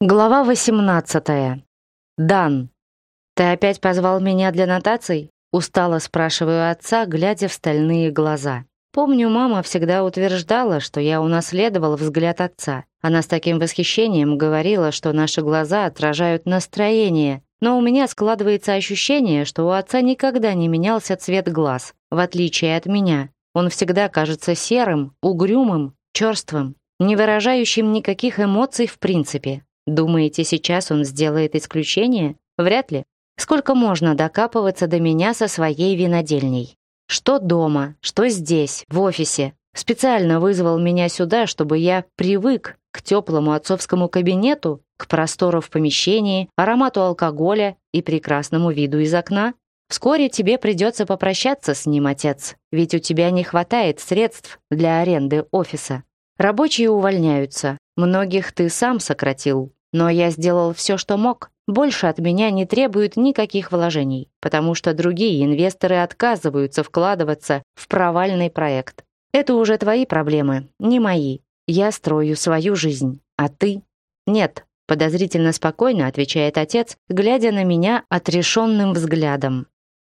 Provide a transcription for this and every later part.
Глава 18. Дан. «Ты опять позвал меня для нотаций?» Устало спрашиваю отца, глядя в стальные глаза. Помню, мама всегда утверждала, что я унаследовал взгляд отца. Она с таким восхищением говорила, что наши глаза отражают настроение. Но у меня складывается ощущение, что у отца никогда не менялся цвет глаз, в отличие от меня. Он всегда кажется серым, угрюмым, черствым, не выражающим никаких эмоций в принципе. Думаете, сейчас он сделает исключение? Вряд ли. Сколько можно докапываться до меня со своей винодельней? Что дома, что здесь, в офисе. Специально вызвал меня сюда, чтобы я привык к теплому отцовскому кабинету, к простору в помещении, аромату алкоголя и прекрасному виду из окна. Вскоре тебе придется попрощаться с ним, отец, ведь у тебя не хватает средств для аренды офиса. Рабочие увольняются, многих ты сам сократил. Но я сделал все, что мог. Больше от меня не требуют никаких вложений, потому что другие инвесторы отказываются вкладываться в провальный проект. Это уже твои проблемы, не мои. Я строю свою жизнь, а ты? Нет, подозрительно спокойно отвечает отец, глядя на меня отрешенным взглядом.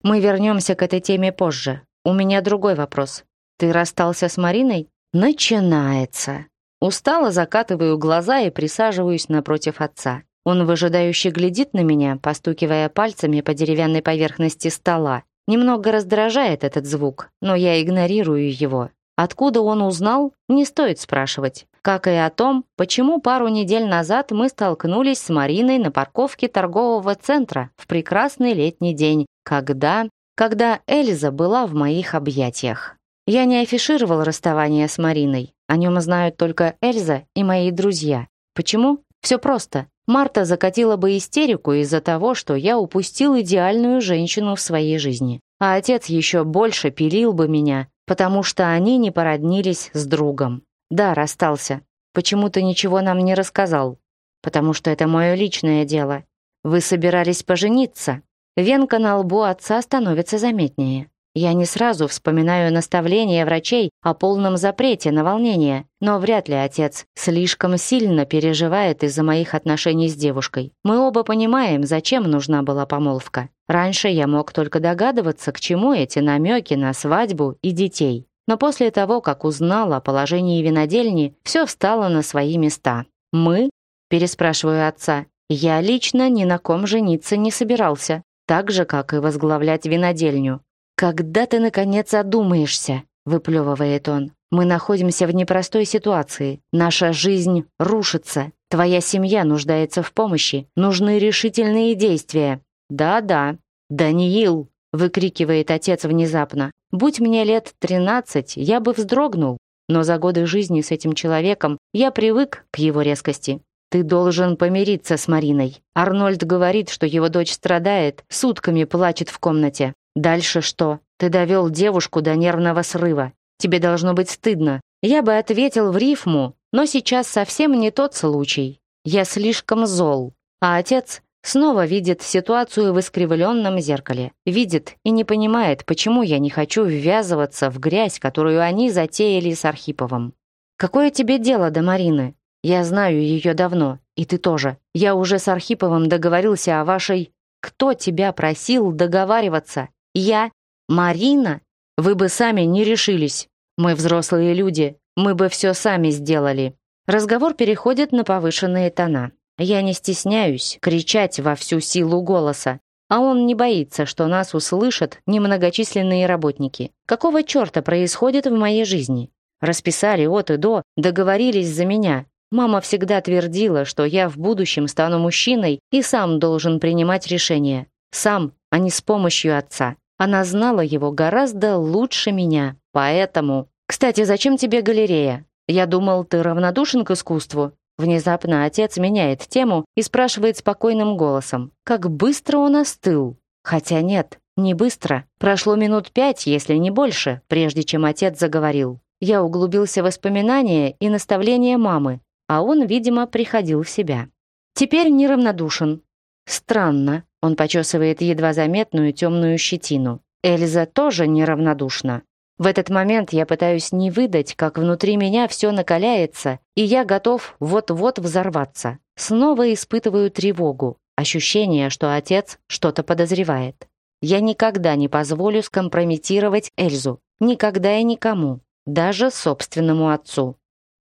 Мы вернемся к этой теме позже. У меня другой вопрос. Ты расстался с Мариной? Начинается. Устало закатываю глаза и присаживаюсь напротив отца. Он выжидающе глядит на меня, постукивая пальцами по деревянной поверхности стола. Немного раздражает этот звук, но я игнорирую его. Откуда он узнал, не стоит спрашивать. Как и о том, почему пару недель назад мы столкнулись с Мариной на парковке торгового центра в прекрасный летний день, когда... когда Эльза была в моих объятиях. Я не афишировал расставание с Мариной, о нем знают только Эльза и мои друзья. Почему? Все просто. Марта закатила бы истерику из-за того, что я упустил идеальную женщину в своей жизни. А отец еще больше пилил бы меня, потому что они не породнились с другом. Да, расстался. Почему ты ничего нам не рассказал? Потому что это мое личное дело. Вы собирались пожениться. Венка на лбу отца становится заметнее. Я не сразу вспоминаю наставление врачей о полном запрете на волнение, но вряд ли отец слишком сильно переживает из-за моих отношений с девушкой. Мы оба понимаем, зачем нужна была помолвка. Раньше я мог только догадываться, к чему эти намеки на свадьбу и детей. Но после того, как узнал о положении винодельни, все встало на свои места. «Мы?» – переспрашиваю отца. «Я лично ни на ком жениться не собирался, так же, как и возглавлять винодельню. «Когда ты, наконец, одумаешься?» — выплевывает он. «Мы находимся в непростой ситуации. Наша жизнь рушится. Твоя семья нуждается в помощи. Нужны решительные действия». «Да-да, Даниил!» — выкрикивает отец внезапно. «Будь мне лет тринадцать, я бы вздрогнул. Но за годы жизни с этим человеком я привык к его резкости. Ты должен помириться с Мариной. Арнольд говорит, что его дочь страдает, сутками плачет в комнате. Дальше что? Ты довел девушку до нервного срыва. Тебе должно быть стыдно. Я бы ответил в рифму, но сейчас совсем не тот случай. Я слишком зол. А отец снова видит ситуацию в искривленном зеркале. Видит и не понимает, почему я не хочу ввязываться в грязь, которую они затеяли с Архиповым. Какое тебе дело до Марины? Я знаю ее давно, и ты тоже. Я уже с Архиповым договорился о вашей... Кто тебя просил договариваться? Я, Марина, вы бы сами не решились. Мы взрослые люди, мы бы все сами сделали. Разговор переходит на повышенные тона. Я не стесняюсь кричать во всю силу голоса, а он не боится, что нас услышат немногочисленные работники. Какого черта происходит в моей жизни? Расписали от и до, договорились за меня. Мама всегда твердила, что я в будущем стану мужчиной и сам должен принимать решения. Сам, а не с помощью отца. Она знала его гораздо лучше меня, поэтому... «Кстати, зачем тебе галерея? Я думал, ты равнодушен к искусству». Внезапно отец меняет тему и спрашивает спокойным голосом, как быстро он остыл. Хотя нет, не быстро. Прошло минут пять, если не больше, прежде чем отец заговорил. Я углубился в воспоминания и наставления мамы, а он, видимо, приходил в себя. Теперь неравнодушен. Странно, он почесывает едва заметную темную щетину. Эльза тоже неравнодушна. В этот момент я пытаюсь не выдать, как внутри меня все накаляется, и я готов вот-вот взорваться. Снова испытываю тревогу, ощущение, что отец что-то подозревает. Я никогда не позволю скомпрометировать Эльзу. Никогда и никому. Даже собственному отцу.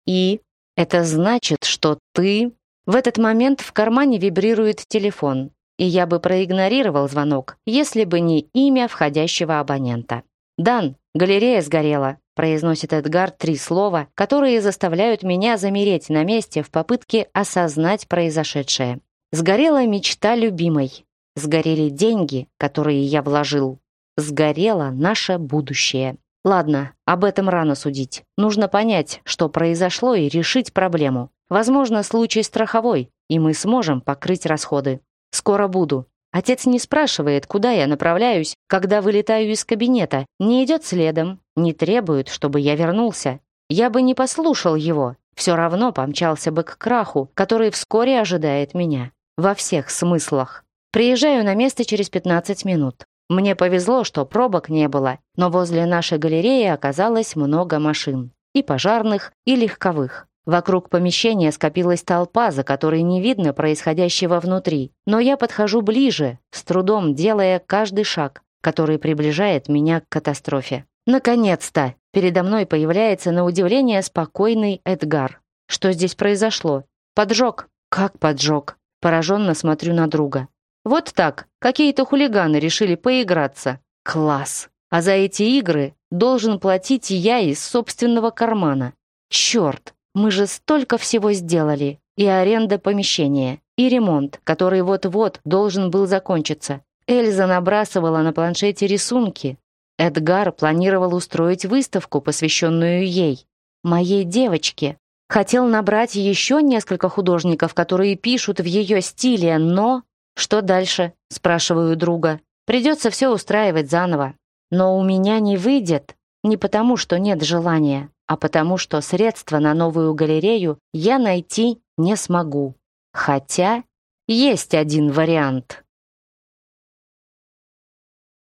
И это значит, что ты в этот момент в кармане вибрирует телефон, и я бы проигнорировал звонок, если бы не имя входящего абонента. «Дан, галерея сгорела», — произносит Эдгар три слова, которые заставляют меня замереть на месте в попытке осознать произошедшее. «Сгорела мечта любимой. Сгорели деньги, которые я вложил. Сгорело наше будущее». Ладно, об этом рано судить. Нужно понять, что произошло, и решить проблему. Возможно, случай страховой, и мы сможем покрыть расходы. Скоро буду. Отец не спрашивает, куда я направляюсь, когда вылетаю из кабинета, не идет следом, не требует, чтобы я вернулся. Я бы не послушал его, все равно помчался бы к краху, который вскоре ожидает меня. Во всех смыслах. Приезжаю на место через 15 минут. Мне повезло, что пробок не было, но возле нашей галереи оказалось много машин. И пожарных, и легковых. Вокруг помещения скопилась толпа, за которой не видно происходящего внутри. Но я подхожу ближе, с трудом делая каждый шаг, который приближает меня к катастрофе. Наконец-то! Передо мной появляется на удивление спокойный Эдгар. Что здесь произошло? Поджог! Как поджог? Пораженно смотрю на друга. Вот так, какие-то хулиганы решили поиграться. Класс! А за эти игры должен платить я из собственного кармана. Черт, мы же столько всего сделали. И аренда помещения, и ремонт, который вот-вот должен был закончиться. Эльза набрасывала на планшете рисунки. Эдгар планировал устроить выставку, посвященную ей, моей девочке. Хотел набрать еще несколько художников, которые пишут в ее стиле, но «Что дальше?» — спрашиваю друга. «Придется все устраивать заново. Но у меня не выйдет не потому, что нет желания, а потому, что средства на новую галерею я найти не смогу. Хотя есть один вариант».